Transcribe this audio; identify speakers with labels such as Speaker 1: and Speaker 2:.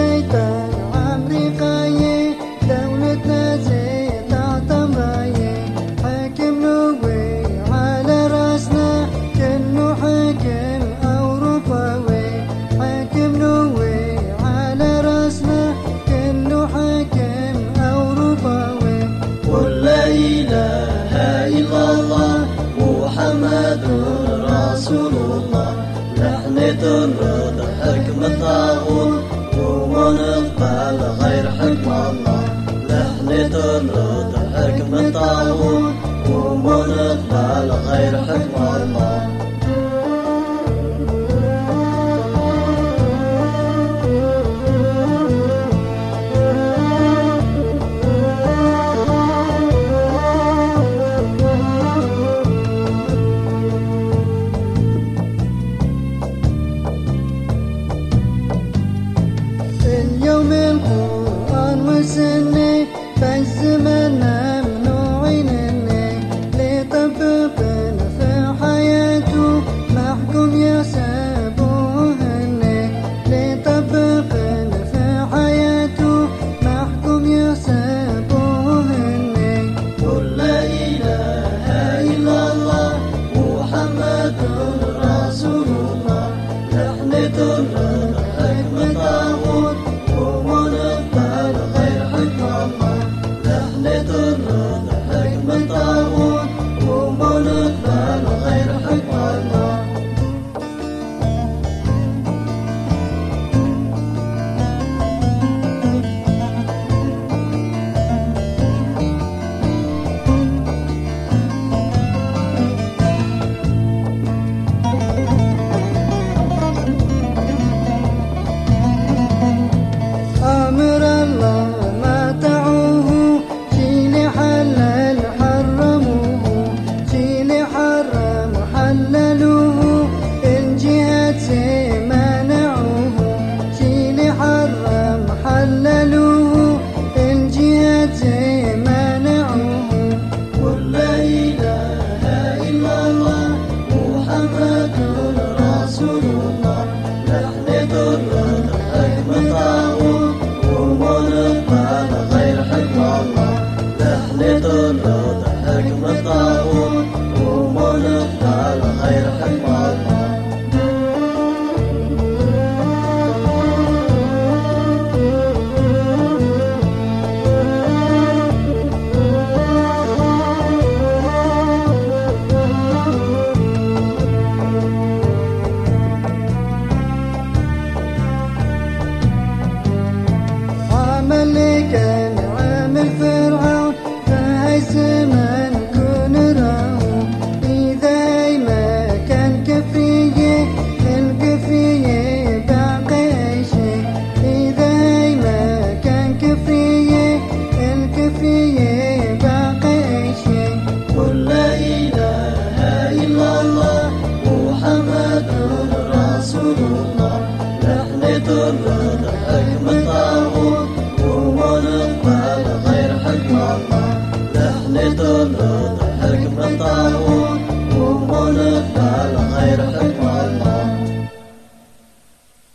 Speaker 1: شيطان على راسنا كأنه حاكم أوروباوي حاكم
Speaker 2: إله إلا الله محمد رسول الله نحن الرد حكم الطاغوت ونقبل غير حكم الله. نحن ترد حكم الطاغوت غير حكم الله. طلع أجمل طاعون